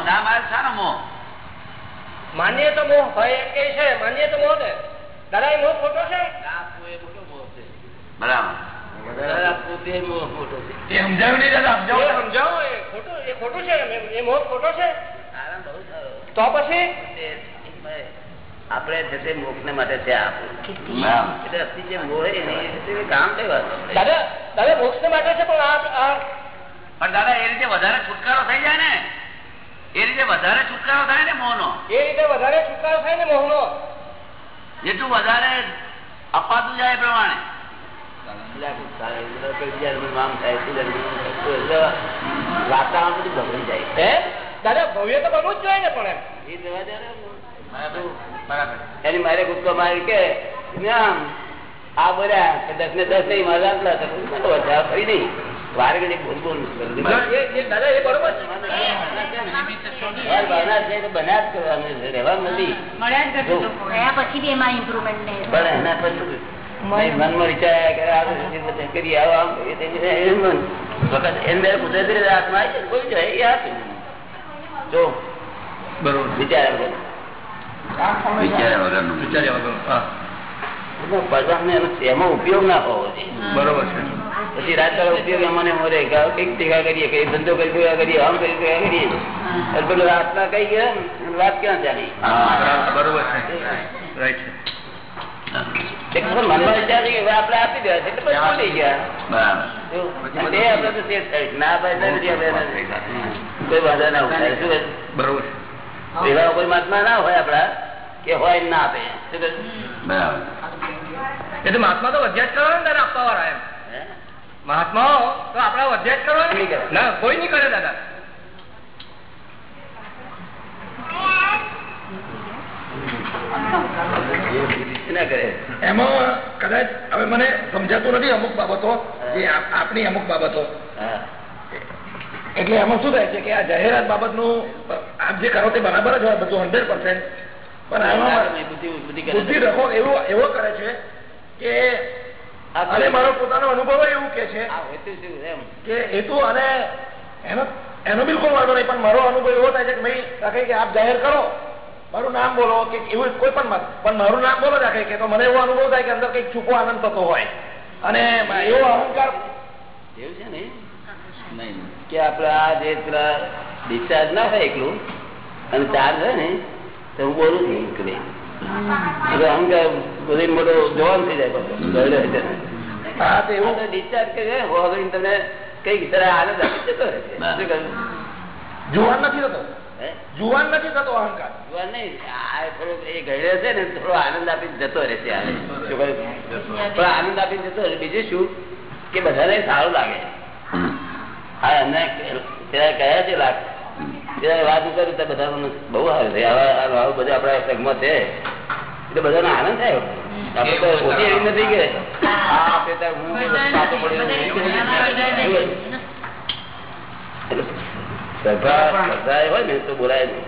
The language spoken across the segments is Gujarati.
ના મારે શાનો મોહ માન્ય તો મોહ એમ કે છે માન્ય મોહ દાદા એ મોહ ખોટો છે બરાબર પછી? આપડે છે મોક્ષ ને માટે છે દાદા દાદા મોક્ષ ને માટે છે પણ દાદા એ રીતે વધારે છુટકારો વધારે છુટકારો થાય ને મોહનો? એ રીતે વધારે છુટકારો થાય ને મોહનો? જેટલું વધારે અપાતું જાય એ પ્રમાણે. વાતાવરણ બધું બગડી જાય. હે? દાદા ભવ્ય તો બનવું જ જોઈએ ને પણ એ જવા દે બરાબર એની મારે કૂદકો મારી કે આમ આ બોલ્યા દસ ને દસ નહીં મારા ફરી નહીં. વાર બોલ બોલ એ- એ દાદા એ બરોબર છે. વાર બહારના છે તો બનાવ જ કરવાનું છે, રહેવાનું નથી. મળ્યા જ કરશે લોકો. રહ્યા પછી બી એમાં પણ એના પછી મનમાં વિચાર્યા કરે આ બધું બધું કરીએ આવો આમ કરીએ એમ મન. વખત એને મેં કુદરતી રીતે હાથમાં આવી કોઈ જાય એ આપે. જો. બરોબર. વિચાર્યા વગર. વિચાર્યા વગર હા. એમાં પરમાત્મા એનો ઉપયોગ ના હોવો બરોબર છે. પછી રાત દાડો ઉપયોગ અમને મોરે કંઈક ટીકા કરીએ કઈ ધંધો કરી ભેગા કરીએ આમ કરી ભેગા કરીએ. પેલું આત્મા કઈ ગયા? વાત ક્યાં ચાલી? બરોબર છે. આપી દેવા એટલે ગયા. ના કોઈ વાંધો ના ઉઠાય. શું બરોબર એવા કોઈ મહાત્મા ના હોય આપડા કે હોય ના આપે. બરાબર. એ તો મહાત્મા તો વધ્યા જ કરવા ને આપવા વાળા એમ? મહાત્માઓ તો આપણા અધ્યક્ષ કરે. ના. કોઈ નહીં કરે. દાદા એમાં કદાચ હવે મને સમજાતું નથી અમુક બાબતો જે આપ- આપની અમુક બાબતો. એટલે એમાં શું થાય છે કે આ જાહેરાત બાબતનું આપ જે કરો તે બરાબર જ હોય બધું હંડ્રેડ પર્સન્ટ પણ આમાં બુદ્ધિ બુદ્ધિ બુદ્ધિ રખો એવો એવો કરે છે કે અને મારો પોતાનો અનુભવ એવું કે છે કે હેતુ અને એનો એનો બિલકુલ વાંધો નહીં પણ મારો અનુભવ એવો થાય છે કે ભાઈ રાખે કે આપ જાહેર કરો મારું નામ બોલો કે એવું કોઈ પણ પણ મારું નામ બોલો રાખે કે તો મને એવો અનુભવ થાય કે અંદર કંઈક છૂપો આનંદ થતો હોય. અને એવો અહંકાર એવું છે ને? નહીં. કે આપડે આ જે ડિસ્ચાર્જ ના થાય એકલું અને ચાર્જ હોય ને તો હું બોલું છું એકલી એટલે અહંકાર બધી મોટો જવાન થઈ જાય પાછો. ગયડો હોય તેને. હા તે એવું. એવું ડિસ્ચાર્જ કરે વગર તમને કંઈક આનંદ આપી જતો રહે. છે બરાબર. શું કહ્યું? જુવાન નથી થતો? જુવાન નથી થતો અહંકાર? જુવાન નહીં. આ થોડો એ ગયડો છે ને થોડો આનંદ આપી જતો રહે છે? પણ આનંદ આપીને જતો રહે. બીજું શું? કે બધાને સારું લાગે. હા એમને કયા છે ત્યારે વાત કરું તો બધા બહુ આવે છે આવું બધું આપણા સગમાં છે. એટલે બધાને આનંદ થાય. તો એવી નથી કે. સ્પર્ધા હોય ને તો બોલાય નહીં.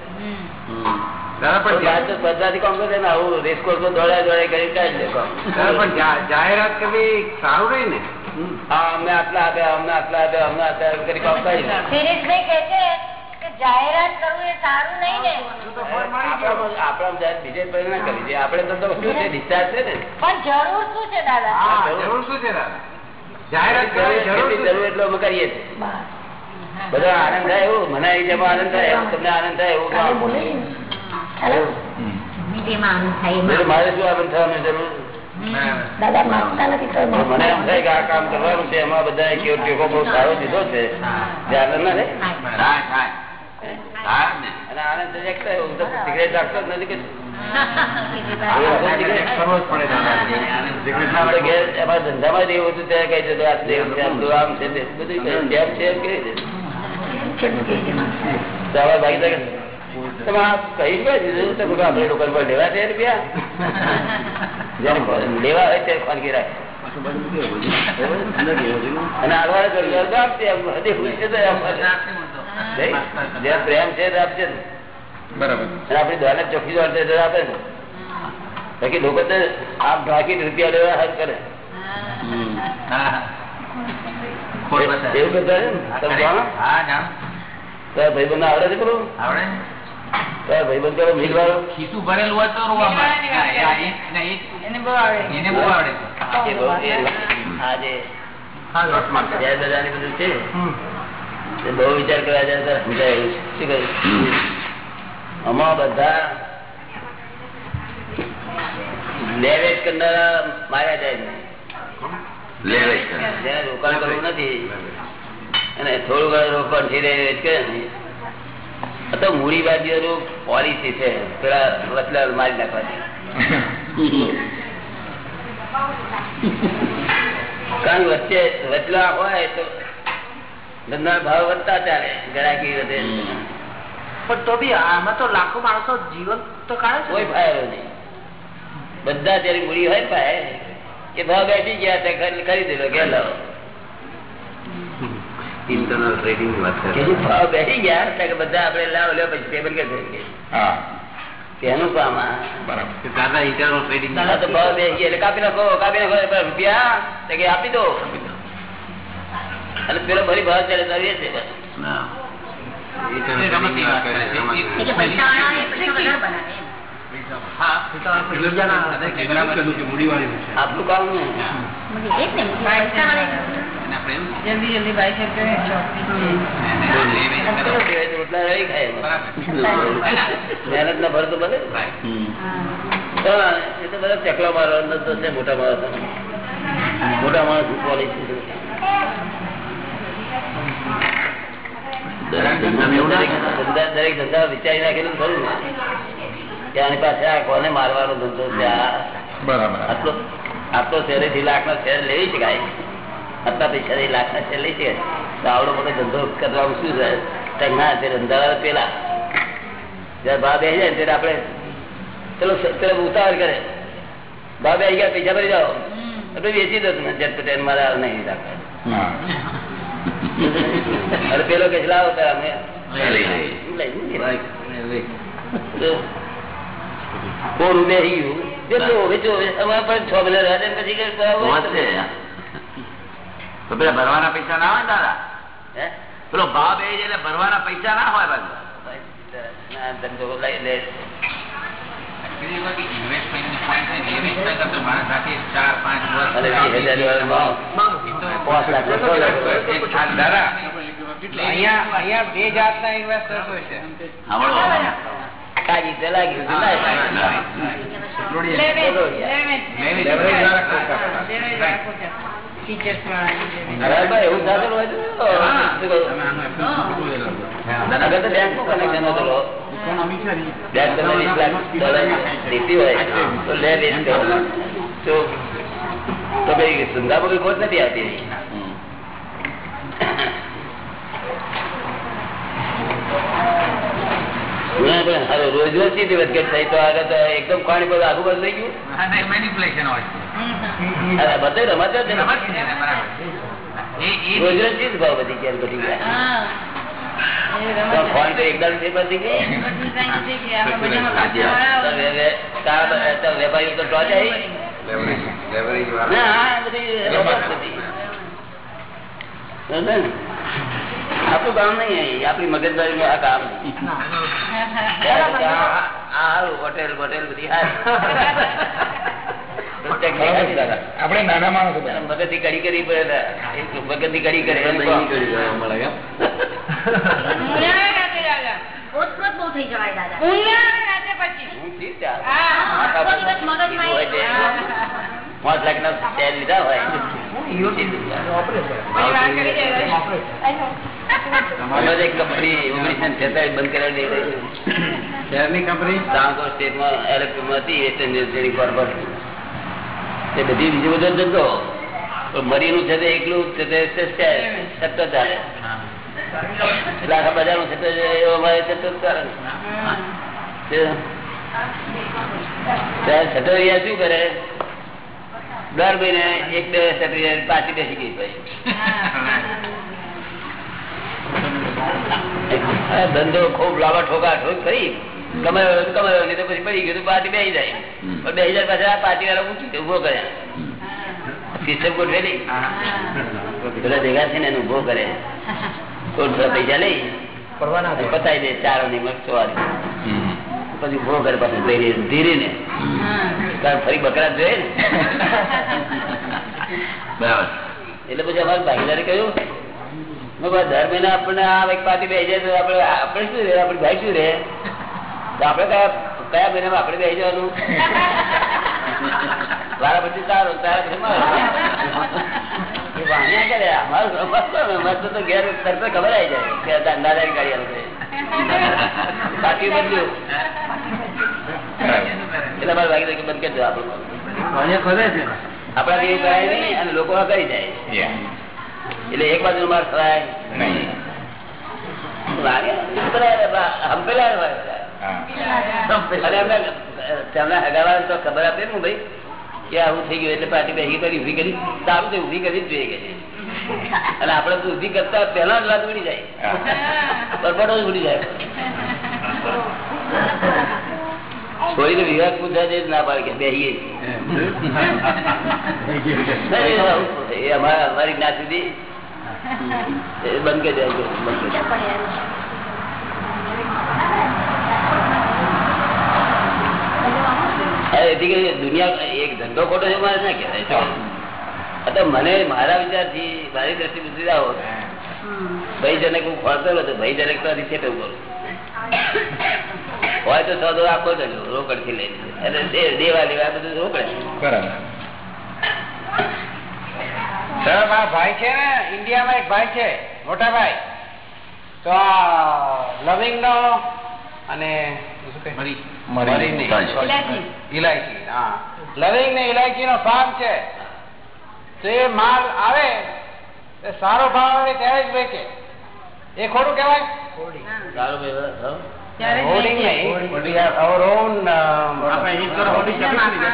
કરે કરી. જાહેરાત કરવી સારું રહી ને? હા અમને આટલા આપ્યા અમને આટલા આપ્યા અમને આટલા કરી કામ કાઢી જાહેરાત કરવું એ સારું નહીં ને. આપણામાં આપણામાં જાય બીજે પર ના કરવી જોઈએ આપણે તો તો શું છે ડિસ્ચાર્જ છે ને? પણ જરૂર શું છે દાદા? જરૂર શું છે દાદા? જાહેરાત કરવાની જરૂર જેટલી શું જરૂર છે? એટલો અમે કરીએ છીએ. બધા આનંદ થાય એવું? મને આવી જેમાં આનંદ થાય એવું તમને આનંદ થાય એવું મારે શું આનંદ થવાની જરૂર મને એમ થાય કે આ કામ કરવાનું છે. એમાં બધા ટેકો બહુ સારો દીધો છે. જે ના ને અને આનંદ હું તો સિગરેટ રાખતો જ નથી ધંધામાં જ એવું હતું ત્યારે કહી દીધું આ તેમ છે, આમ છે બધું જેમ છે એમ કહી દીધું. તો હવે તમે આ કહી ક્યાં દીધું? તો આપણે લોકો પર લેવા છે રૂપિયા લેવા હોય ત્યારે ખાનગી રાખે. અને આડવાળે કર્યું આપશે એમ હજી ખુશ છે તો એમ. નહીં? જ્યાં પ્રેમ છે આપશે ને. બરાબર. આપડી આપણી ચોખ્ખી દોડ દે આપે ને. બાકી લોકો તો આમ ઢાંકી રૂપિયા લેવા હાથ કરે. હા. એવું કરતા તમે જાણો? હા જાણ. તારા આવડે છે પેલું આવડે? તારા ભાઈબંધ પેલો મિલ વાળો? ખીસું ભરેલું હોય તો રોવા. હા, એને બહુ આવડે. એને બહુ આવડે. છે. એ બહુ એ જય દાદાની બધું છે. બહુ વિચાર કરવા જાય તો સમજાય એવું. શું કહ્યું? આમાં બધા લેવેજ કરનારા માર્યા જાય નહીં જેને રોકાણ કરવું નથી. અને થોડું ઘણું રોકાણ થઈ રહ્યું કરે ને તો મૂડી પોલિસી છે. પેલા વચલા મારી નાખવાની કારણ વચ્ચે વચલા હોય તો ધંધા ભાવ વધતા ચાલે ગરાકી વધે પણ તો બી આમાં તો લાખો માણસો જીવન તો કાઢે કોઈ ફાયદો નહીં. બધા જયારે મૂડી હોય પાય એ ભાવ બેસી ગયા તે ખરી- ખરીદી લો કે લાવો. ઇન્ટરનલ ટ્રેડિંગની વાત કરે. જે ભાવ બેસી ગયા કે બધા આપણે લાવ લ્યો પછી ટેબલ કે હા. તેનું કામ આ બરાબર. દાદા ઇન્ટરનલ ટ્રેડિંગ દાદા તો ભાવ બેસી ગયા એટલે કાપી નાખો કાપી નાખો રૂપિયા પેલા રૂપિયા દો. આપી દો. અને પેલો ભરી ભાવ ચાલે તો છે. આપણું કામ. જલ્દી જલ્દી બાઈક રોટલા રહી ખાય મહેનત ના ભર તો એ તો બધા ચકલા છે મોટા માણસ મોટા માણસ દરેક ધંધા વિચારી નાખેલું ખરું કે આની પાસે આ કોને મારવાનો ધંધો છે? આ આટલો આટલો શેરેથી લાખ નો શેર લેવી છે ગાય આટલા પૈસા લાખ ના શેર લઈ છે તો આવડો મોટો ધંધો કરવાનું શું છે ના તે ધંધા પેલા. જયારે ભાવ બે જાય ત્યારે આપણે ચલો ચલો ઉતાવળ કરે. ભાવ આઈ ગયા પૈસા ભરી જાઓ. વેચી દો તમે. જટ પટેલ મારા નહીં રાખવા અરે પેલો કે લાવો અમે લઈ તો પણ છ પછી પેલા ભરવાના પૈસા ના હોય દાદા? હે? પેલો ભાવ બે એટલે ભરવાના પૈસા ના હોય બાજુ ધંધો લઈ લે. બે જાતના ઇન્વેસ્ટર્સ હોય છે. કાજી હવે ભાઈ એવું થતું હોય તો શું કહું? અગર તો હોય લે કઈ ખોટ નથી આવતી ના, પણ રોજ રોજ વધઘટ થઈ તો આગળ તો એકદમ પાણી બધું આખું બધું થઈ ગયું મેનિપ્યુલેશન હોય અરે બધે રમત જ ભાવ ગયા ફોન તો એકદમથી બધી ગઈ તો વે- વે- તારા તો ટોચ આવી. લેવરેજ લેવરેજ ના વાળા આ બધી રમત બધી. સમજે ને? આપણું કામ નહીં આપડી આપણી મગજમારી નું આ કામ આ હારું, હોટેલ બોટેલ બધી હારી. આપણે નાના માણસો મગજ મગજથી કડી કરી મગજ મગજથી કડી કરે. પાંચ લાખ ના લીધા હોય. કંપની ઓગણીસો છેતાલીસ બંધ કરાવી શહેરની કંપની ડાંગોર સ્ટેટમાં એલેક્ટ્રોમાં હતી વેસ્ટર્ન એન્જિનિયરિંગ કોર્પોરેશન તે બધી બીજો બધો ધંધો મરીનું છે તે એકલું છે તે સસ્તા ચાલે એટલે આખા બજારનું છે એવો અમારે સતત ચાલે તે- શું કરે? દર મહિને એક બે સટોરિયા પાછી બેસી ગઈ પછી ધંધો ખૂબ લાવા ઠોકા ઠોક કરી કમાયો કમાયો નહીં તો પછી પડી ગયું પાર્ટી બેસી જાય. પણ બેસી જાય પાછા પાર્ટી વાળા ઊંચી ઊભો કર્યા. સિસ્ટમ ગોઠવેલી બધા ભેગા થઈને એને ઊભો કરે. થોડા પૈસા લઈ પડવા દે બતાવી દે ચાર પછી ઊભો કરે પાછું ધીરે ધીરે ને ફરી બકરા જોઈએ ને. બરાબર. એટલે પછી અમારે ભાગીદારે કહ્યું દર મહિના આપણને આ એક પાર્ટી બે જાય તો આપણે આપણે શું રહે? આપણે ભાઈ શું રહે? તો કયા કયા મહિના માં આપડે બેસી જવાનું? વારા પછી સારું પછી મારું. ખબર આવી જાય. દાદાની ગાડી બાકી બધું. એટલે કરી દો જેવું કરાય નહીં અને લોકો કરી જાય. એટલે એક બાજુ માર બરાબર, હંપેલા તેમના હગાવાને તો ખબર આપે ને ભાઈ કે આવું થઈ ગયું એટલે પાર્ટી બેસી કરી ઊભી કરી. સારું તો ઊભી કરી જ જોઈએ કે અને આપડે તો ઊભી કરતા પહેલા જ લાત ઉડી જાય. પરપટો જ ઉડી જાય. વિવાહ પૂછા છે ના પાડે કે બેસીએ. એ અમારા જ્ઞાતિ બંધ કરી જાય બંધ કરી દે. અરે એથી કે દુનિયા એક ધંધો ખોટો છે મારે ના કહેવાય? આ મને મારા વિચારથી મારી દ્રષ્ટિ બુદ્ધિ આવો ભાઈ જનક હું ખોરતો હતો ભાઈ જનક તો હજી છેટે કરું હોય તો સોદો આપો જ રોકડથી લઈને. અને દેવા લેવા બધું રોકડ. સર મારા ભાઈ છે ને ઇન્ડિયામાં એક ભાઈ છે મોટા ભાઈ. તો આ લવિંગ નો અને શું કહે? ઇલાયચી હા લવિંગ ને ઇલાયચી નો ફાર્મ છે. તો એ માલ આવે સારો ભાવ આવે ત્યારે જ વેચે. એ ખોટું કહેવાય? સારું ભાઈ હા. હોલ્ડિંગ નહીં. we have our own um,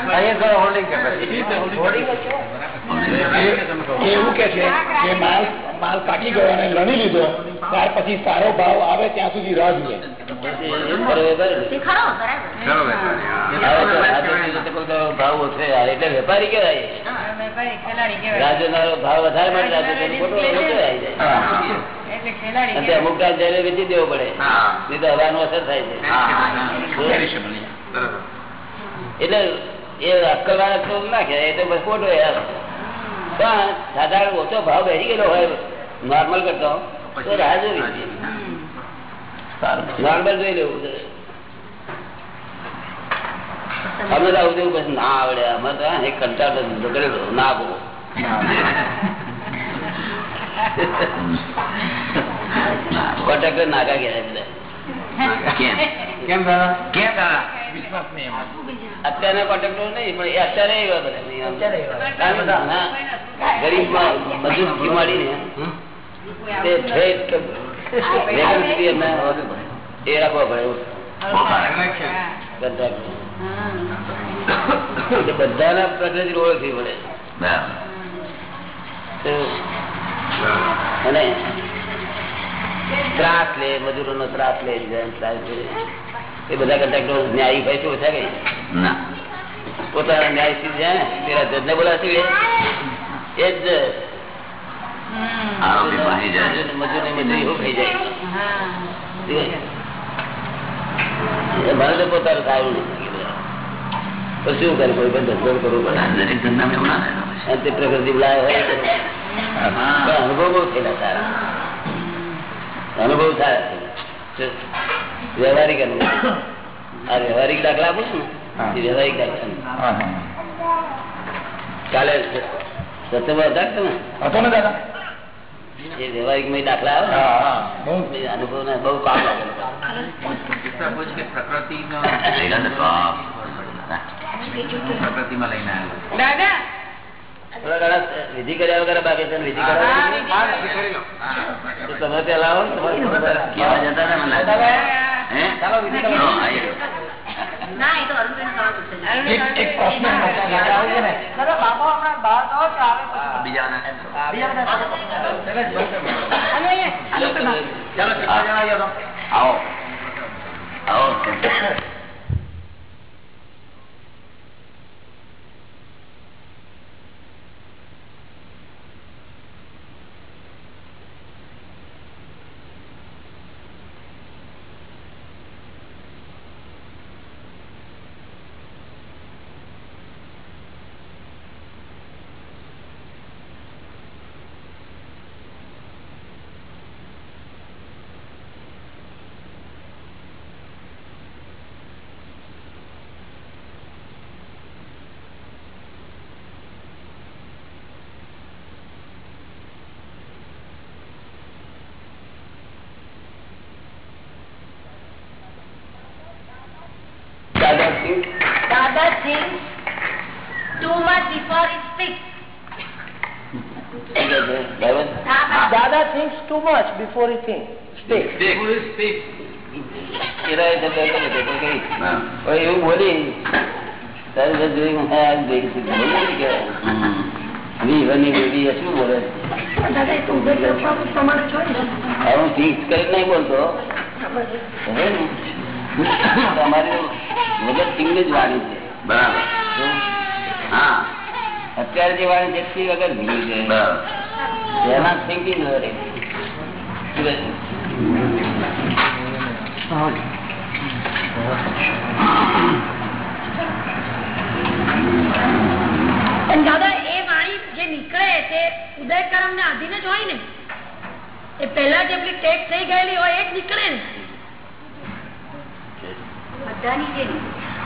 highest holding capacity. એ એવું કે છે કે માલ માલ પાકી ગયો અને લણી લીધો ત્યાર પછી સારો ભાવ આવે ત્યાં સુધી રાહ જુએ. ભાવ ઓછો એટલે વેપારી ભાવ વધારે રાજ્ય અમુક ટાઈમ જઈને વેચી દેવો પડે. નહીં તો હવાનું અસર થાય છે. એટલે એ અક્કલ વાળા તો ના કહેવાય એ તો બસ ખોટો યાર પણ સાધારણ ઓછો ભાવ બેસી ગયેલો હોય નોર્મલ કરતો તો રાહ જોવી. નોર્મલ જોઈ લેવું અમે તો આવું જેવું પછી ના આવડે. અમે તો એક કંટાળો ધંધો કરેલો ના બોલો કોન્ટ્રાક્ટર નાગા ગયા બધા કેમ? દાદા? ક્યાં તારા અત્યારના કોન્ટ્રાક્ટર નહીં પણ એ અત્યારે એવા બધા ના, ગરીબ મજૂરથી માંડીને તે ઠેઠ કે વેગન સુધી એમને એ રાખવો પડે એવું contractor. એટલે બધાના પ્રકૃતિ ઓળખવી પડે બરાબર તો અને ત્રાસ લે મજૂરો નો ત્રાસ લે જેમ ત્રાસ લે એ બધા કોન્ટ્રાક્ટરો ન્યાયી ભાઈ શું ઓછા કઈ ના પોતાના ન્યાયથી જાય ને પેલા જજ ને બોલાવશે એ જ આરોપી બની જાય મજૂર ને મજૂરી એવું થઈ જાય એ મને તો પોતાનું સારું નથી તો શું કરે કોઈ પણ ધંધો કરવું પડે દરેક ધંધામાં એવું ના થાય અને તે પ્રકૃતિ લાય હોય તો પણ અનુભવ બહુ થયેલા સારા અનુભવ સારા થયેલા શું? વ્યવહારિક અનુભવ આ વ્યવહારિક દાખલા આપું છું ને એ વ્યવહારિક દાખલા કાલે સત્સંગમાં હતા કે તમે હતો ને દાદા એ વ્યવહારિકમાં દાખલા આવે અનુભવ ને બહુ કામ લાગે વિધિ કર્યા વગર બાકી છે વિધિ કર્યા તમે પેલા આવો ને તમારે જતા હતા મને લાગે. હે? ચાલો વિધિ કરો. હા, આવી ગયો. ના એ તો અરુણભાઈ સવાલ પૂછે એક એક પ્રશ્ન દાદા આવીએ ને બીજાને આવો આવો think Dada thinks too much before he speaks. શું કહે છે? બરાબર? દાદા thinks too much before he thinks. Speaks. એરા એ શબ્દ કરે છે, કોઈ કઈ. હા. કોઈ એવું બોલી તારે તો જોઈ હું હા, આ ભેગી થઈ. બોલી નથી કહેવાય. હમ. વી વની બેબી એ શું બોલે દાદા એ તો ઉભે પ્રમાણે જોઈ ને હવે હું ફિક્સ કરી નહીં બોલતો સમજે ને? તમારી મગજ સિંગની જ વાણી છે બરાબર. હા. અત્યારે જે વાળી જેટલી વગર ભૂલી છે એના થિંકિંગ દાદા એ વાણી જે નીકળે તે ઉદયકરમ ને આધીને જ હોય ને. એ પેલા જેટલી ટેક થઈ ગયેલી હોય એ જ નીકળે ને.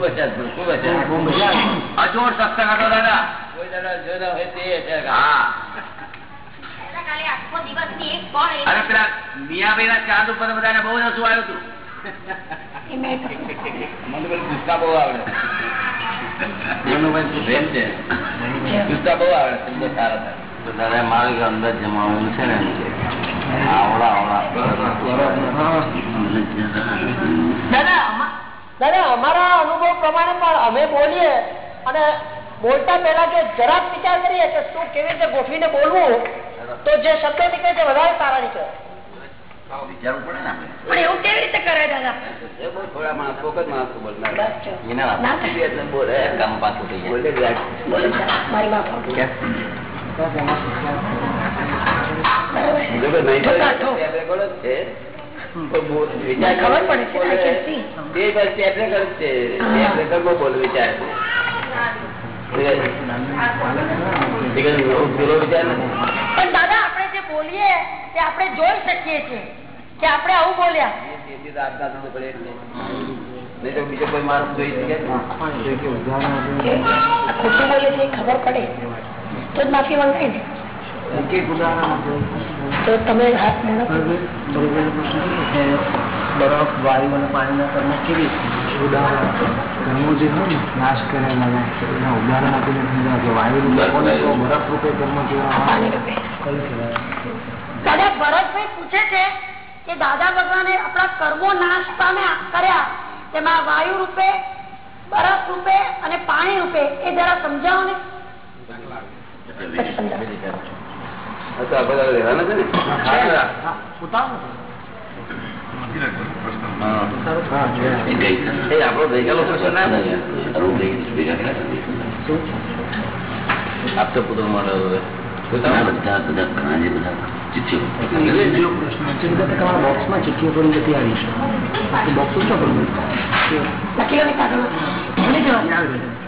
બચ્યા છે? શું બચ્યા? અજોડ સત્સંગ હતો દાદા. કોઈ દાદા જોયેલા હોય તે છે. હા. ખાલી આખો દિવસની એક પણ અરે પેલા મિયાભાઈ ના ચાંદ ઉપર બધાને બહુ નસું આવ્યું હતું. મને પેલું ગુસ્સા બહુ આવડે. મનુભાઈ પ્રેમ છે? ગુસ્સા બહુ આવડે સારા સારા. દાદા મારું કે અંદર જમાવું છે ને આવડા દાદા દાદા અમારા અનુભવ પ્રમાણે પણ અમે બોલીએ અને બોલતા પહેલા જો જરાક વિચાર કરીએ કે શું કેવી રીતે ગોઠવીને બોલવું તો જે શબ્દો નીકળે છે વધારે સારા નીકળે. મારી વિચાર ખબર પડે છે, બસ બોલ વિચાર પણ દાદા આપણે જે બોલીએ તે આપણે જોઈ શકીએ છીએ કે આપણે આવું બોલ્યા. બીજો કોઈ માણસ જોઈ શકે ખોટું બોલે છે ખબર પડે. તો જ માફી માંગાય ને. તો તમે બરફ વાયુ અને પાણીના કર્મ કેવી કર્મો જે હોય ને નાશ કરેલા એના ઉદાહરણ આપીને સમજાવે કે વાયુ રૂપે બોલે તો બરફ રૂપે કર્મ કેવા પાણી રૂપે. કયું કહેવાય? દાદા ભરતભાઈ પૂછે છે કે દાદા ભગવાને આપણા કર્મો નાશ પામે કર્યા? તેમાં વાયુ રૂપે બરફ રૂપે અને પાણી રૂપે એ જરા સમજાવો ને. સમજાવો. બધા રહેવાના છે ને? પ્રશ્ન ના આપતો પુત્ર મારો બધા બધા બધા ઘણા જે બધા ચિઠ્ઠીઓ. તમારા બોક્સમાં ચિઠ્ઠીઓ પણ જતી આવી છે બાકી બોક્સ પણ લો કાગળ.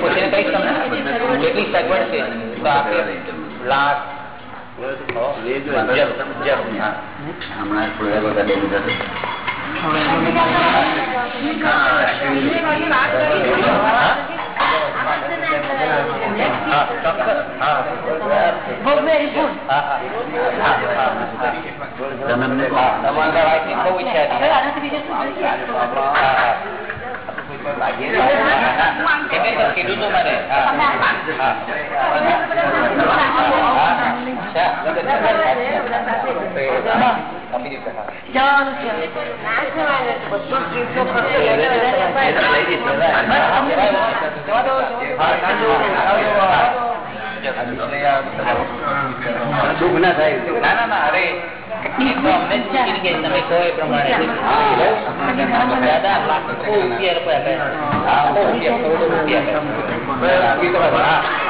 પોતે કઈ સગવડ છે? લાખ લાગી કીધું તું મને દુઃખ ના થાય ના ના અરે તમે કહો એ પ્રમાણે. દાદા લાખો રૂપિયા રૂપિયા રૂપિયા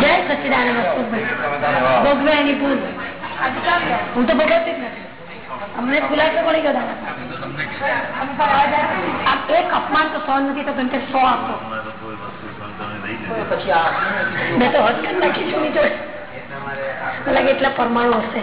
જય સચિદાનંદ ભોગવે એની હું તો ભોગવતી જ નથી. અમને ફુલાસો કોની ગયો એક અપમાન તો સહન નથી તો તમને સો આપો મેં તો હદ કરી નાખી છું નીચે. લાગે એટલા પરમાણુ હશે.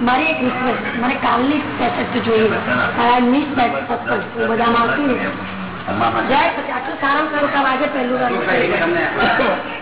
મારી એક રિક્વેસ્ટ મને કાલની પેસેટ જોઈએ. મિસ બધામાં આવતી ને જાય પછી. આટલું સારામાં સારું કામ આજે પહેલું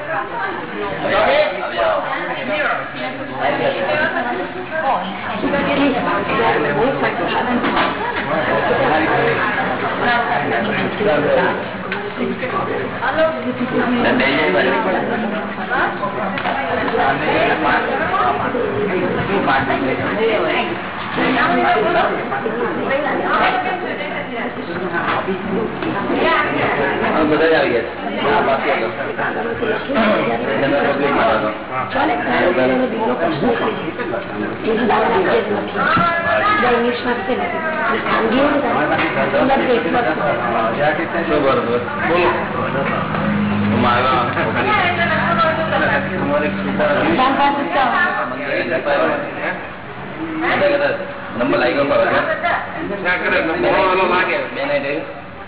Dan dia jadi balik. Ini મારા નંબર લાગ્યો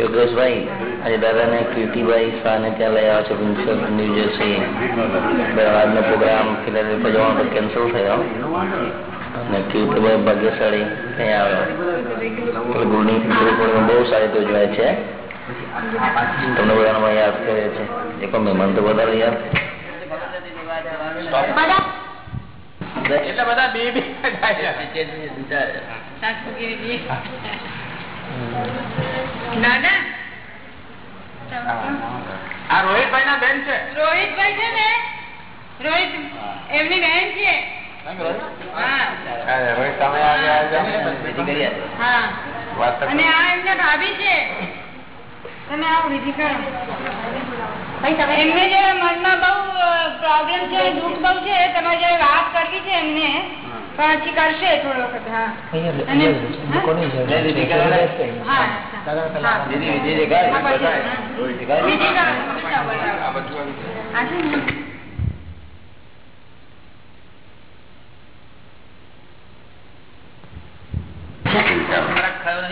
યોગેશભાઈ આજે દાદાને કીર્તિભાઈ શાહને ત્યાં લઈ આવ્યા છે પ્રિન્સિપલ ન્યૂ જર્સી. આજનો પ્રોગ્રામ ફિલાડેલ પર જવાનો કેન્સલ થયો. અને કીર્તિભાઈ ભાગ્યશાળી ક્યાં આવ્યો. ગુરુની ગુરુપૂર્ણિમા બહુ સારી રીતે ઉજવાય છે. તમને બધાનો યાદ કરે છે એક મહેમાન તો વધારે યાદ. એટલે બધા બે બે. આ રોહિતભાઈ ના બેન છે. રોહિતભાઈ છે ને? રોહિત એમની બેન છે. રોહિત? તમે આજે આવ્યા છો. હા. વાત તો અને આ એમના ભાભી છે. તમે આવો વિધિ કરો. એમને જે મનમાં બહુ પ્રોબ્લેમ છે દુઃખ બહુ છે તમારે જયારે વાત કરવી છે એમને. પછી કરશે થોડો વખત હા.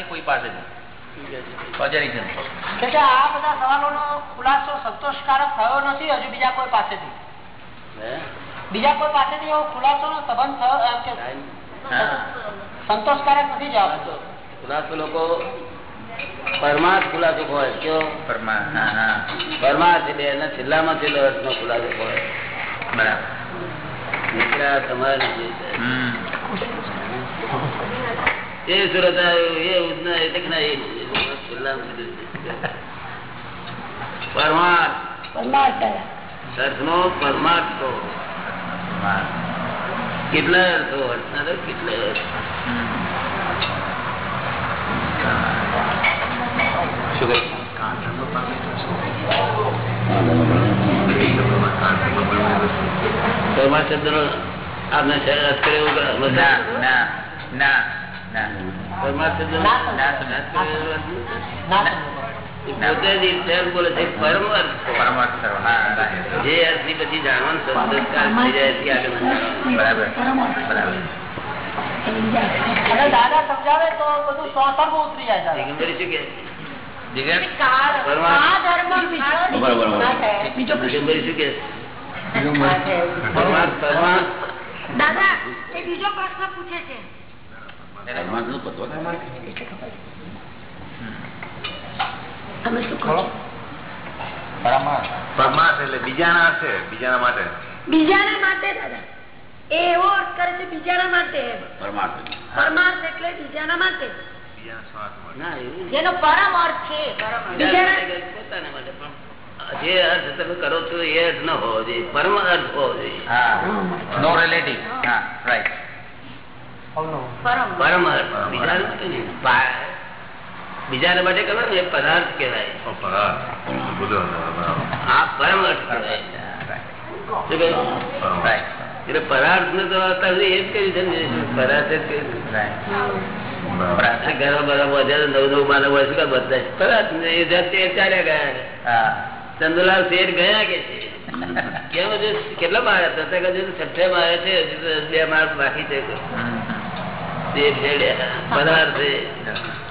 કોઈ Observation. આ બધા. સવાલો નો? ખુલાસો સંતોષકારક થયો નથી હજુ બીજા કોઈ પાસેથી? હે? બીજા કોઈ પાસેથી એવો ખુલાસોનો સંબંધ. સંતોષકારક નથી જવાબ ખુલાસો લોકો પરમાર્થ ખુલાસો હોય કયો? પરમાર્થ એટલે એના છેલ્લામાં છેલ્લો અર્થનો ખુલાસો હોય. બરાબર. નીકળ્યા તમારે એ સુરત આવ્યું એ ઉધના એટલે કે છેલ્લામાં છેલ્લું પરમાર્થ. પરમાર્થ તો કેટલા અર્થો તો કેટલા શું કહે? પરમાર્થ આપને અર્થ કર્યો ના ના ના ના. પરમાર્થ શબ્દનો ના. પોતે જ itself બોલે છે પરમ અર્થ પરમ અર્થ જે અર્થની પછી જાણવાનું સંસ્કાર થઈ જાય છે આગળ બરાબર. બરાબર. દાદા સમજાવે તો બધું સ્વધર્મ ઉતરી જાય શું કે દાદા બીજો પ્રશ્ન પૂછે છે. તમે શું કહો છો? પરમાર્થ એટલે બીજાના અર્થે બીજાના માટે. બીજાના માટે દાદા. એ એવો અર્થ કરે છે બીજાના માટે. પરમાર્થ પરમાર્થ એટલે બીજાના માટે. બીજાના સ્વાર્થ માટે. ના એવું જેનો પરમ અર્થ છે બીજાના બીજાના માટે પોતાના માટે પણ જે અર્થ તમે કરો છો એ અર્થ ન હોવો જોઈએ. પરમ અર્થ હોવો જોઈએ. નો રિલેટિવ હા. રાઈટ પરમ અર્થ. બીજાના માટે નહીં. પા- બીજાના માટે કરો ને એ પદાર્થ કહેવાય. આ પરમ અર્થ કહેવાય. એટલે પરાર્થ ને તો અત્યાર એ જ કર્યું છે ને પરાર્થ જ કર્યું. બધા નવ નવ માનવ હોય શું બધા પરાર્થ ને એ ચાલ્યા ગયા હા. ચંદુલાલ શેર ગયા કે છે? કેમ હજુ કેટલા માર્યા? હતા હજુ છઠ્ઠે મારે છે હજુ બે માર્ક બાકી છે. પદાર્થ.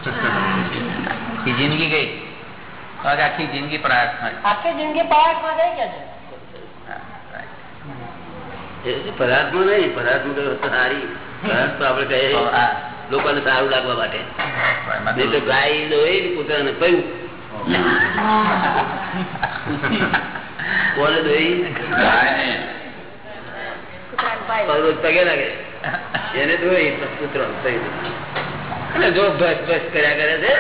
છે આખી જિંદગી ગઈ હવે આખી જિંદગી પ્રાર્થના આખી જિંદગી પાર્ટમાં ગઈ કે છે એ પદાર્થમાં નહીં પદાર્થમાં તો સારી પદાર્થ તો આપણે કહીએ. હા. લોકોને સારું લાગવા માટે. નહીં તો ગાય દોઈ ને કૂતરાને પયું. કોને દોઈ? રોજ પગે લાગે. એને દોઈ કૂતરો પયું. અને જો ભસ ભસ કર્યા કરે છે?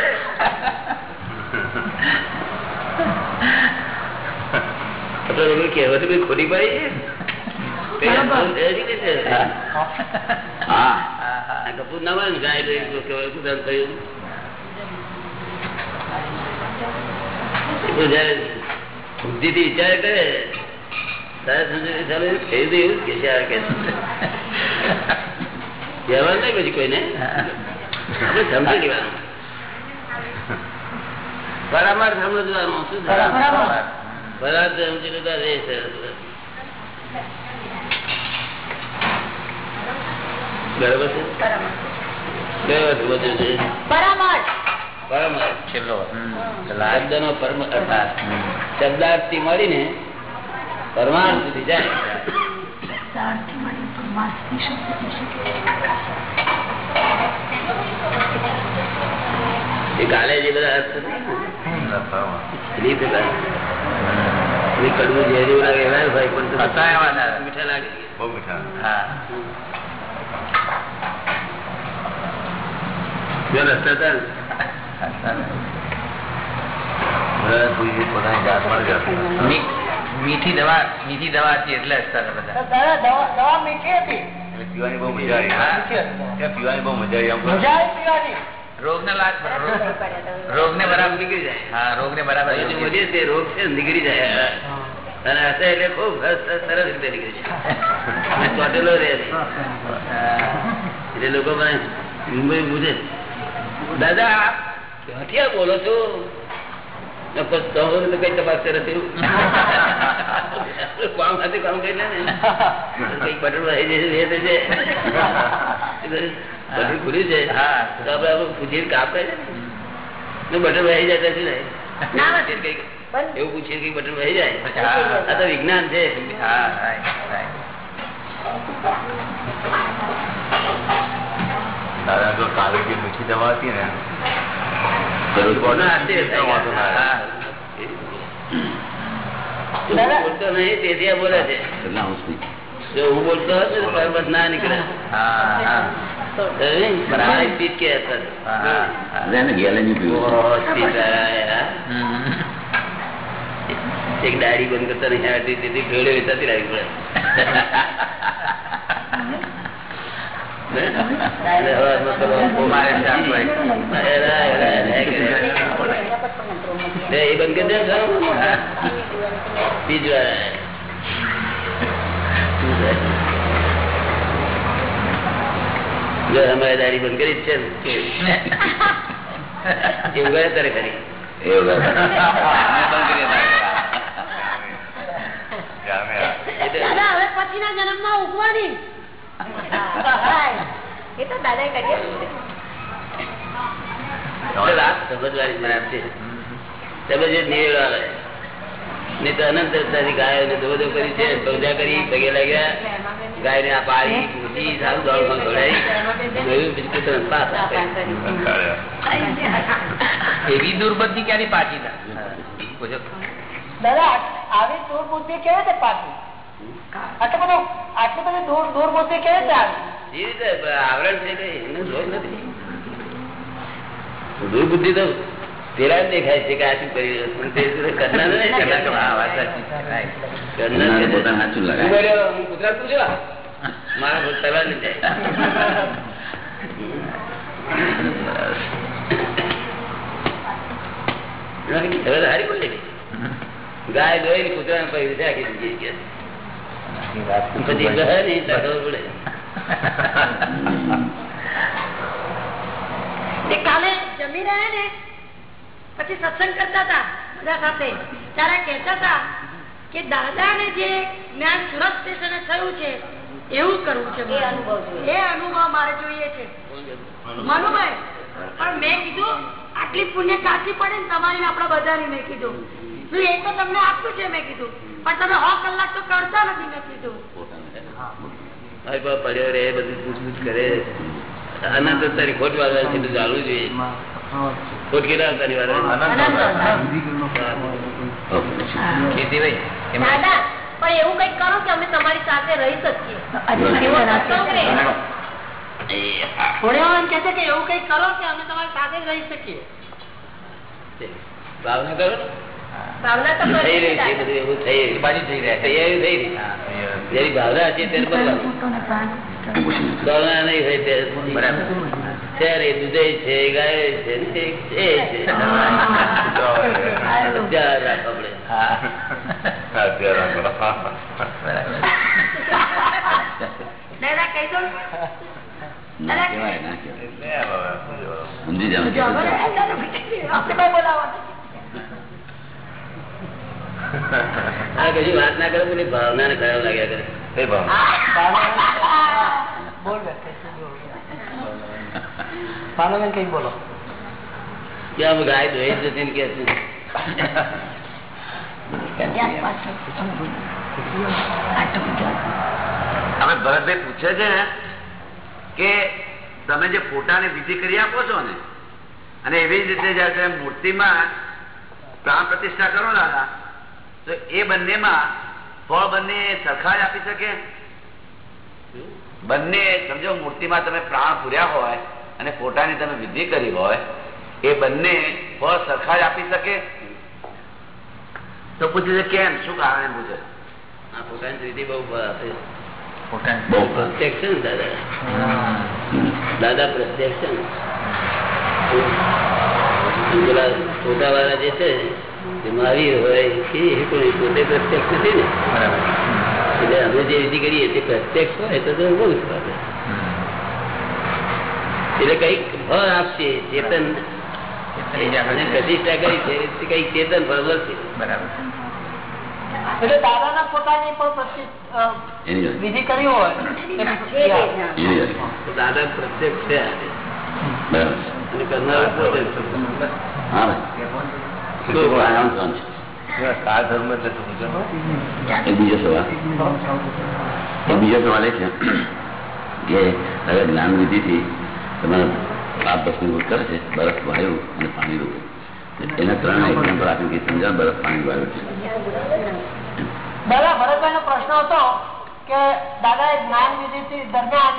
કહેવત બી ખોટી પડી કપૂર ના ગાય જયારે બુદ્ધિથી વિચાર કરે. ત્યારે સમજે કે ચાલો એવું થયું તો એવું જ કે. કહેવાનું નહીં પછી કોઈને? આપણે સમજી લેવાનું. સમજવાનું શું સમજી લીધા રે બરાબર છે? શબ્દાર્થ મળીને પરમાર્થ સુધી જાય એ જે બધા કડવું ઝેરી લાગે એવા ભાઈ પણ. મીઠા લાગે. બહુ હા. દવા મીઠી દવા હતી એટલે હસતા હતા બધા દાદા દવા દવા મીઠી હતી. એટલે પીવાની બહુ મજા આવી. પીવાની બહુ મજા આવી મજા આવી પીવાની. રોગ ને લાગ રોગ ને બરાબર નીકળી જાય. હા રોગ ને બરાબર બોલીએ તે રોગ છે નીકળી જાય. અને હશે એટલે ખૂબ સરસ રીતે નીકળી જાય. ચોટેલો રહે એટલે લોકો મને મુંબઈ પૂછે દાદા ક્યાંથી આ બોલો છો? કઈ તપાસ કરે કામ ખાતે કામ કરી લે ને. કઈ બટર ખુલ્યું છે હા. તો આપણે કાપ ને? વહી જાય? ના, એવું વહી જાય. આ તો વિજ્ઞાન છે. હા right, right. દાદા તો કાલે મીઠી દવા હતી ને બોલતો નહીં તેથી આ બોલે છે. જો હું બોલતો હોત તો ના નીકળે. હા હા. એક ડાયરી બંધ કરતા નહીં તેથી ભેળે વેચાતી રાખવી પડે. એ બંધ કરી દે સાહેબ. સ્પીચ વાળા. શું થાય? જો અમારે દાઢી બંધ કરી છે એવું ગયા તારે ખરી તમે જે નિવેડો નહીં તો અનંત ગાયો ને બધું કરી છે પૂજા કરી પગે લાગ્યા. ગાય ને આ પાડી પૂછી સારું દોડ તો પાસ એવી દુર્બુદ્ધિ ક્યારે પાછી દાદા આવી દૂર બુદ્ધિ કેવી રીતે પાછી? આટલું બધું આટલી બધી દૂર દૂર બુદ્ધિ કેવી રીતે આવી? એ રીતે આવરણ છે કઈ એનું જોર નથી? દુર્બુદ્ધિ તો પેલા જ દેખાય છે કે આ શું કરી તે તો કરનાર. હા, વાત સાચી છે. Right. કરનાર છે. મારા ભૂલ કરવા નહીં જાય. હારી બોલી ગાય દોઈ કૂતરા પૈસે છે આખી પછી કહે નહીં ખબર પડે. કાલે જમી રહ્યા ને પછી સત્સંગ કરતા હતા બધા સાથે. ત્યારે કહેતા હતા કે દાદા ને જે જ્ઞાન સુરત સ્ટેશને થયું છે એવું કરવું છે એ અનુભવ એ અનુભવ મારે જોઈએ છે. મનુભાઈ પણ મેં કીધું આટલી પુણ્ય કાચી પડે ને તમારી આપણા બધાની મેં કીધું. એ તો તમને આપ્યું છે મેં કીધું. પણ તમે સો કલાક તો કરતા નથી મેં કીધું. પડ્યો રે બધું પૂછપૂછ કરે. અનંત તારી ખોટ વાળવા છે ચાલવું જોઈએ. ખોટ કેટલા તારી વાળવા એમાં દાદા પણ એવું કંઈક કરો કે અમે તમારી સાથે રહી શકીએ. એવો સત્સંગ ને. થોડી વાર કે છે કે એવું કઈ કરો કે અમે તમારી સાથે રહી શકીએ. ભાવના કરો ને. ભાવના તો થઈ કરી રહી છે બધું એવું થઈ થઈ રહ્યા. તૈયારી થઈ રહી. જેની ભાવના છે ત્યારે બદલાવું ભાવના નહીં ત્યારે બરાબર. ત્યારે દૂધે છે ગાય છે છે છે. અત્યારે આપણે વાત ના કરો ભાવના ને ખરાબ લાગ્યા કરે. ભાવના? બોલ પાનોબેન કઈ બોલો કે ગાય દોઈ જ કે છે. હવે ભરતભાઈ પૂછે છે કે તમે જે ફોટાને વિધિ કરી આપો છો ને અને એવી જ રીતે જયારે તમે મૂર્તિમાં પ્રાણ પ્રતિષ્ઠા કરો દાદા તો એ બંનેમાં ફળ બંને સરખા જ આપી શકે બંને સમજો મૂર્તિમાં તમે પ્રાણ પૂર્યા હોય અને પોતાની તમે વિધિ કરી હોય એ બંને ફળ સરખા જ આપી શકે? તો પૂછે છે કેમ? શું કારણ? પૂછે. આ પોતાની વિધિ બહુ આપે. બહુ પ્રત્યક્ષ છે ને દાદા. દાદા પ્રત્યક્ષ છે ને. પેલા ફોટા વાળા જે છે તે મારી હોય એ પોતે પ્રત્યક્ષ નથી ને. એટલે અમે જે વિધિ કરીએ તે પ્રત્યક્ષ હોય તો બહુ જ વાત. એટલે કંઈક ફળ આપશે ચેતન. અને પ્રતિષ્ઠા કરી છે તે કંઈક ચેતન ફળ મળશે એટલે દાદાના પોતાની પણ પ્રતિ અ, એની વાત. વિધિ કરી હોય. એની વાત. તો દાદા પ્રત્યક્ષ છે બરાબર. અને કરનાર પોતે જ. હા ભાઈ. શું આરામ કોણ છે? કાળ ધર્મ એટલે સમજો એક બીજો સવાલ. એક બીજો સવાલ એ છે કે હવે જ્ઞાન વિધિથી તમારા પાપ ભસ્મીભૂત કરે છે બરફ વાયુ અને પાણી રૂપે. એના ત્રણ એક્ઝામ્પલ આપીને કે સમજાવ બરફ પાણી વાયુ છે. દાદા ભરતભાઈ નો પ્રશ્ન હતો કે દાદા એ જ્ઞાન વિધિ દરમિયાન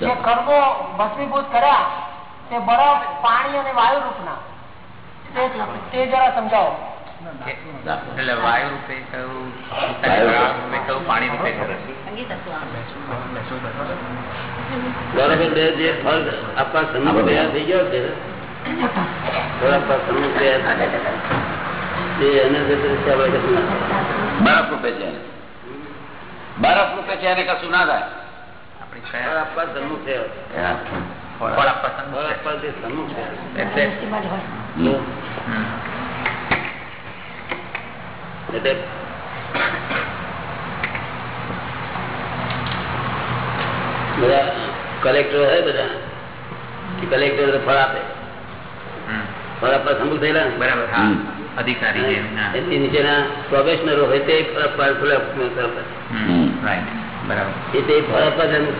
જે કર્મો ભસ્મીભૂત કર્યા તે બરફ પાણી અને વાયુ રૂપના. તે જરા સમજાવો. એટલે વાયુ રૂપે કયું રૂપે કયું પાણી રૂપે કરે જે ફળ આપવા સમૂહ તૈયાર થઈ ગયો છે આપવા તૈયાર. બરફ રૂપે છે બરફ રૂપે છે એને કશું ના થાય આપણી ફળ આપવા સન્મુખ થયો. ફળ આપવા હમ. હમ. એટલે બધા કલેક્ટર હોય બધા. કલેક્ટર ફળ આપે. ફળ આપવા સન્મુખ થયેલા ને? બરાબર અધિકારી એથી નીચેના પ્રોફેશનરો હોય તે ફળ આપવા ફળ આપવા હમ. રાઈટ બરાબર. એ તે ફળ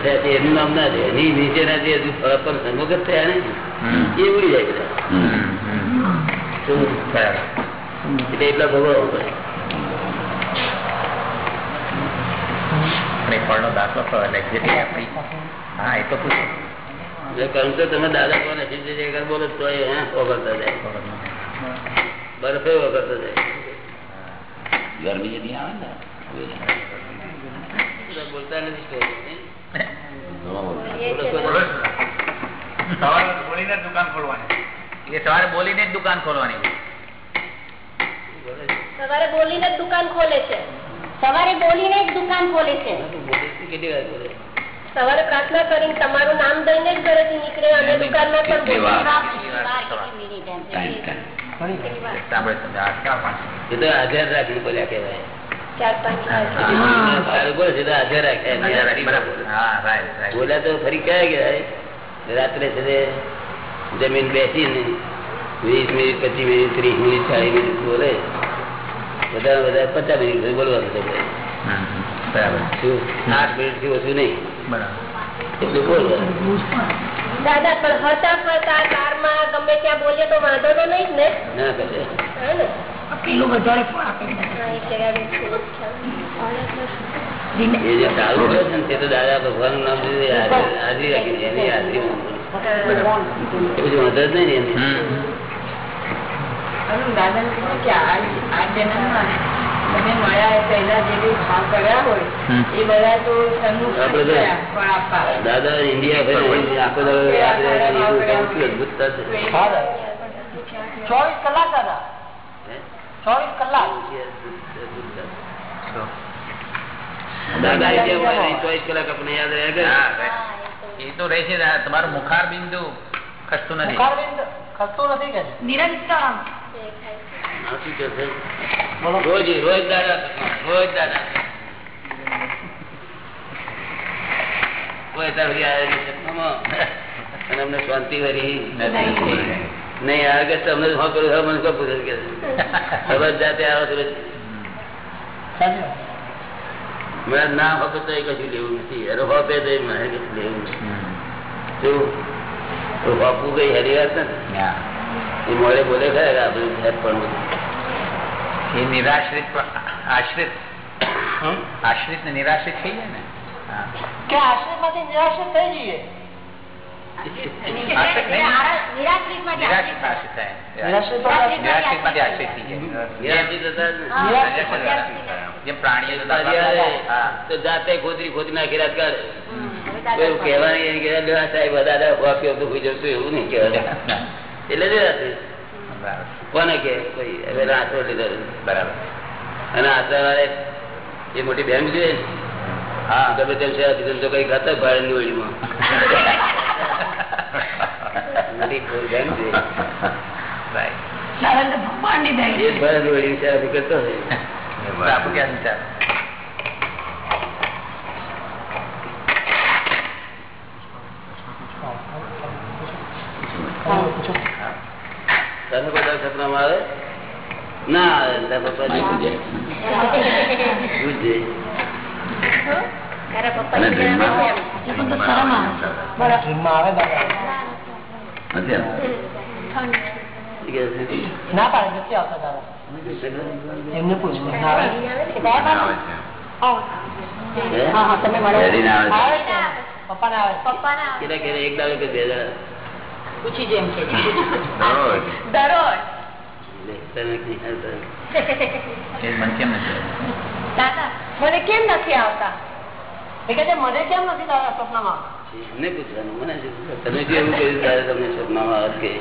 થયા છે. એનું નામ ના છે. એની નીચેના જે હજુ ફળ આપવા થયા ને એ ઉડી જાય બધા. એટલા ભોગવવા પડે. અને ફળનો દાખલો કહો એટલે જેટલી આપણી હા એ તો પૂછો. જો કહું તો તમે દાદા કોને સીધી જગ્યા બોલો તો એ હે વગરતા જાય. બરફે વગરતા જાય. ગરમી જેની આવે ને બોલતા નથી સવારે બોલીને જ દુકાન ખોલવાની. એ સવારે બોલીને જ દુકાન ખોલવાની. સવારે બોલીને જ દુકાન ખોલે છે. સવારે બોલીને જ દુકાન ખોલે છે. સવારે પ્રાર્થના કરીને તમારું નામ દઈને જ ઘરેથી નીકળે અને દુકાનમાં પણ હાજર બોલ્યા કહેવાય. બોલ્યા તો ફરી ક્યાં ગયા? રાત્રે જમીન બેસીને વીસ મિનિટ પચીસ મિનિટ ત્રીસ મિનિટ ચાલીસ મિનિટ બોલે. બધા બધા પચાસ મિનિટ સુધી બોલવાનું છે આઠ મિનિટથી ઓછું નહીં. એટલું બોલવાનું દાદા પણ હતા ફરતા કારમાં ગમે ત્યાં બોલીએ તો વાંધો તો નહીં ને? ના કરે. પેલું વધારે ફળ આપે. હા, એ જે ચાલુ કરે છે તે તો દાદા ભગવાનનું નામ હાજરી હાજરી રાખી છે એની હાજરી બધું વાંધો જ નહીં ને એમને. હમ. દાદા ને કીધું કે આ આ જન્મમાં તમે મળ્યા એ પહેલા જે બી ભાવ કર્યા હોય હમ. એ બધા તો સન્મુખ આપણે તો થયા પણ આપવા દાદા ઇન્ડિયા ફરી આખો દાડો યાદ રહે છે એવું કામ શું અદભુતતા છે ચોવીસ કલાક દાદા હે? ચોવીસ કલાક દાદા ઇન્ડિયા હોય નહીં ચોવીસ કલાક આપણે યાદ રહ્યા કરે હા, right. એ તો રહે છે દાદા. તમારું મુખાર બિંદુ ખસતું નથી મુખારબિંદ ખસતું નથી કે નિરંતર આ શું કહે છે? રોજ ના હોતો એ કશું લેવું નથી અરે હોપે તો મને કશું તો કઈ હરી એ મોડે બોલે ખરા આપણે હેત પણ એ નિરાશ્રિત આશ્રિત. આશ્રિત ને નિરાશ્રિત થઈ જાય ને? કે માંથી નિરાશ્રિત થઈ જઈએ. નિરાશ્રિતમાંથી આશ્રિત થઈ જાય. જેમ પ્રાણીઓ જાતે ખોદરી ખોદી ના રાત કાઢે. કોઈ કહેવાની ઘેરા સાહેબ દાદા વાપ્યો તો જશું એવું નહીં કહેવાય એટલે જ કોને કે? કોઈ હવે રાતો લીધો બરાબર. અને આશરા વાળે એ મોટી બેન જોઈએ હા. ગમે તેમ છે તો કઈ ખાતર ભાડે ની ઓળીમાં મોટી. ભગવાનની બેંક એ ભાડે ની વિચાર કરતો હોય તો આપણું ક્યાં વિચાર તને બધા સપનામાં આવે ના આવે પપ્પા ના પાડે નથી આવતા એમને પૂછવું તમે ના આવે. પપ્પા ના આવે. એક દાડે બે દાડા? પૂછી જેમ છે દરરોજ. મને કેમ નથી દાદા મને કેમ નથી આવતા મને કેમ નથી દાદા સપનામાં એમને પૂછવાનું મને શું તમે એવું કર્યું ત્યારે તમને સપનામાં આવત કે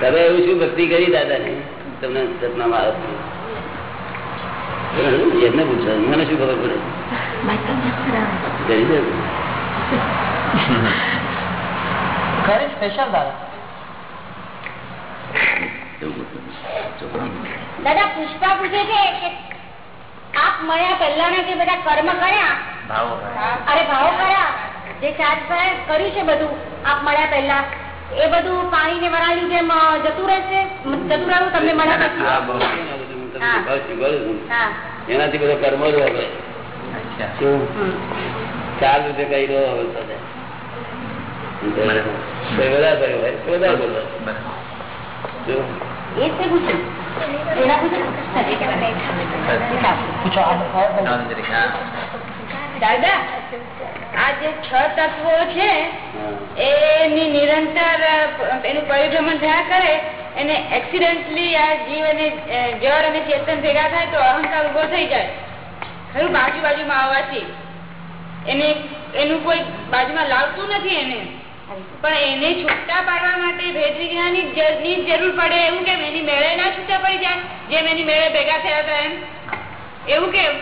તમે એવું શું ભક્તિ કરી દાદા ને તમને સપનામાં આવત? એમને પૂછવાનું મને શું ખબર પડે કરી ઘરે સ્પેશિયલ દાદા દાદા પુષ્પા પૂછે છે કે આપ મળ્યા પહેલાના જે બધા કર્મ કર્યા? ભાવો અરે ભાવ કર્યા? જે ચાર કર્યું છે બધું આપ મળ્યા પહેલા. એ બધું પાણી ને વરાળની જેમ જતું રહેશે? જતું રહ્યું તમને મળ્યા એનાથી બધો કર્મ ચાર રીતે કઈ રહ્યો દાદા આ જે છ તત્વો છે એની નિરંતર એનું પરિભ્રમણ થયા કરે એને એક્સિડેન્ટલી આ જીવ અને જળ અને ચેતન ભેગા થાય તો અહંકાર ઊભો થઈ જાય. ખરું? બાજુ બાજુમાં આવવાથી. એને એનું કોઈ બાજુમાં લાવતું નથી એને. પણ એને છૂટા પાડવા માટે ભેદ વિજ્ઞાનની ની જરૂર પડે એવું કેમ? એની મેળે ના છૂટા પડી જાય? જેમ એની મેળે ભેગા થયા હતા એમ. એવું કેમ?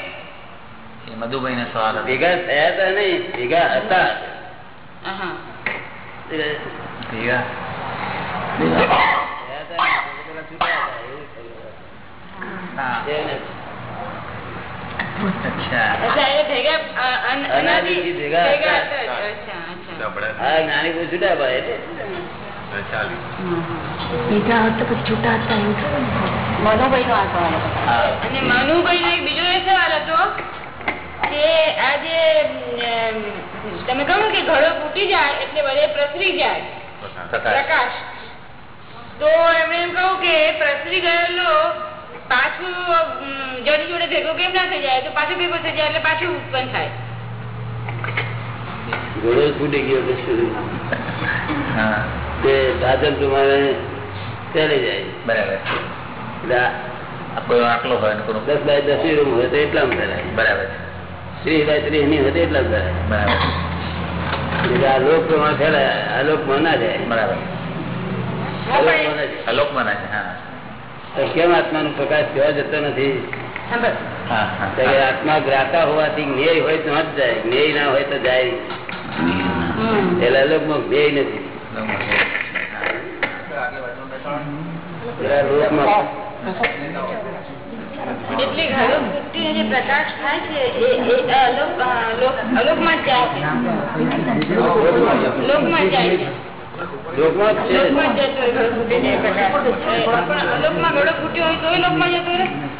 એ મધુભાઈ નો સવાલ ભેગા થયા હતા નહીં ભેગા હતા. ભેગા. ભેગા ભેગા હા જ્ઞાની પુરુષ છૂટા આ તમે કહો કે ઘડો ફૂટી જાય એટલે બધે પ્રસરી જાય. પ્રકાશ. તો એમણે એમ કહ્યું કે પ્રસરી ગયેલો પાછું જડી જોડે ભેગો કેમ ના થઈ જાય? તો પાછું ભેગો થઈ જાય એટલે પાછું ઉત્પન્ન થાય. ઘોડો ફૂટી ગયો તો શું? હા. તે સાધન તમારે ચાલી જાય. બરાબર. કોઈ આટલો હોય દસ બાય દસ રૂમ હોય તો એટલામાં કરાય બરાબર. ત્રીસ બાય ત્રીસની હોય તો એટલામાં કરાય બરાબર. આ લોક પ્રમાણે ફેલાય આ લોકમાં ના જાય. બરાબર. આ લોકમાં ના જાય. અલોક મના છે હા. કેમ આત્માનો પ્રકાશ કહેવા જતો નથી? આત્મા ગ્રાતા હોવાથી જ્ઞેય હોય તો જ જાય જ્ઞેય ના હોય તો જાય. એટલે લોકમાં જ્ઞેય નથી. એટલે લોકમાં જતો હોય તો લોકમાં જતો રહે.